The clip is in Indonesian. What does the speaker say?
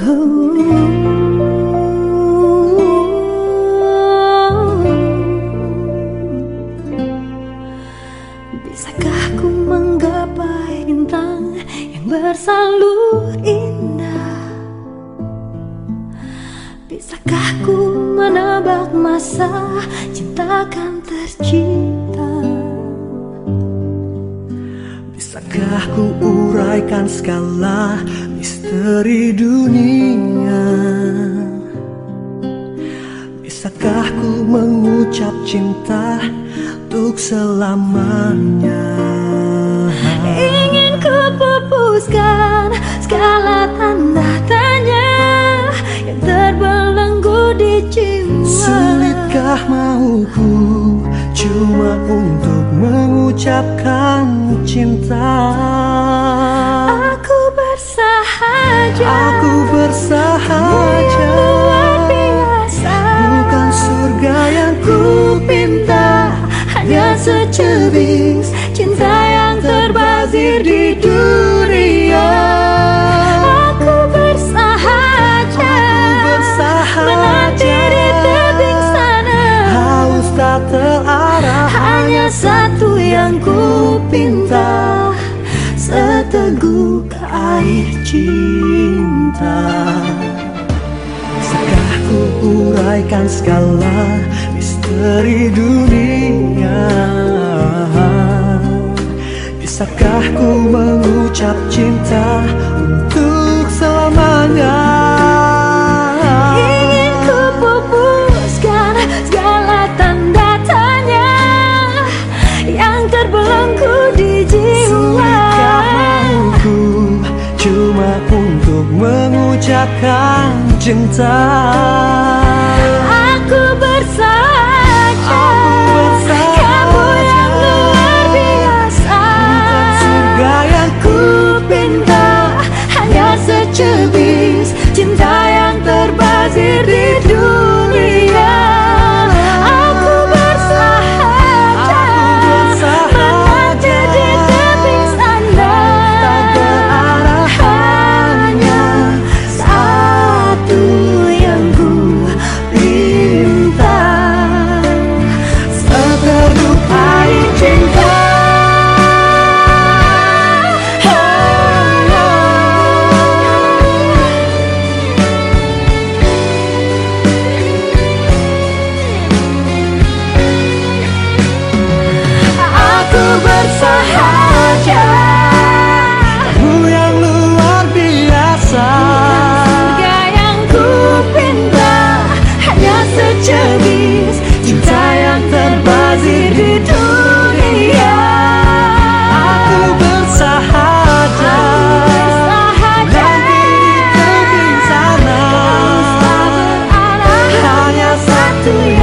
Bisakah ku menggapai bintang yang bersalur indah? Bisakah ku menebak masa cinta kan tercipta Bisakah ku uraikan skala misteri dunia. Bisakah ku mengucap cinta untuk selamanya? Ingin ku pupuskan segala tanda tanya Yang terbelenggu di jiwa. Sulitkah mauku cuma untuk mengucapkan cinta secebis cinta yang terbazir di dunia. Aku bersahaja. Aku bersahaja. Menanti di tebing sana. Haus tak terarah Hanya satu yang ku pinta. Seteguk air cinta. Bisakah ku uraikan skala misteri dunia mengucap cinta untuk selamanya. Ingin ku pupuskan segala tanda tanya Yang terbelenggu di jiwa. Sulitkah mauku cuma untuk mengucapkan cinta cinta hanya secubit do you.